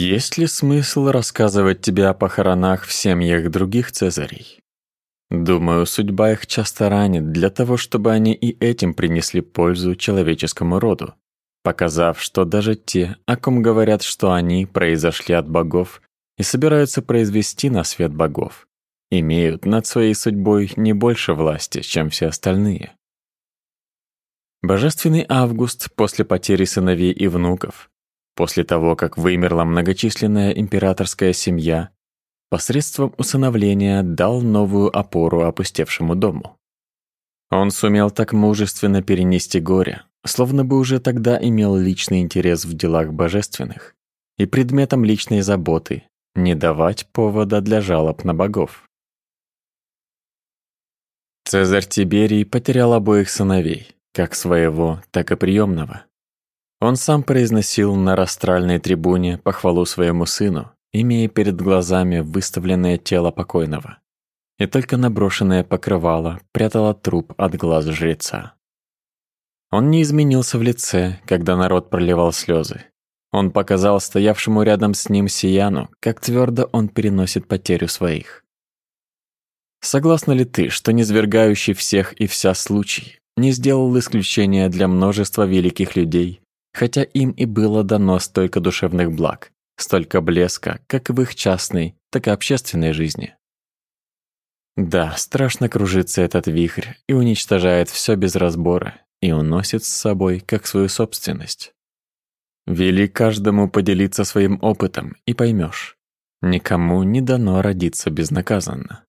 Есть ли смысл рассказывать тебе о похоронах в семьях других цезарей? Думаю, судьба их часто ранит для того, чтобы они и этим принесли пользу человеческому роду, показав, что даже те, о ком говорят, что они произошли от богов и собираются произвести на свет богов, имеют над своей судьбой не больше власти, чем все остальные. Божественный Август после потери сыновей и внуков После того, как вымерла многочисленная императорская семья, посредством усыновления дал новую опору опустевшему дому. Он сумел так мужественно перенести горе, словно бы уже тогда имел личный интерес в делах божественных и предметом личной заботы не давать повода для жалоб на богов. Цезарь Тиберий потерял обоих сыновей, как своего, так и приемного. Он сам произносил на растральной трибуне похвалу своему сыну, имея перед глазами выставленное тело покойного. И только наброшенное покрывало прятало труп от глаз жреца. Он не изменился в лице, когда народ проливал слезы. Он показал стоявшему рядом с ним Сияну, как твердо он переносит потерю своих. Согласна ли ты, что низвергающий всех и вся случай не сделал исключения для множества великих людей, хотя им и было дано столько душевных благ, столько блеска, как в их частной, так и общественной жизни. Да, страшно кружится этот вихрь и уничтожает все без разбора и уносит с собой как свою собственность. Вели каждому поделиться своим опытом и поймешь, никому не дано родиться безнаказанно.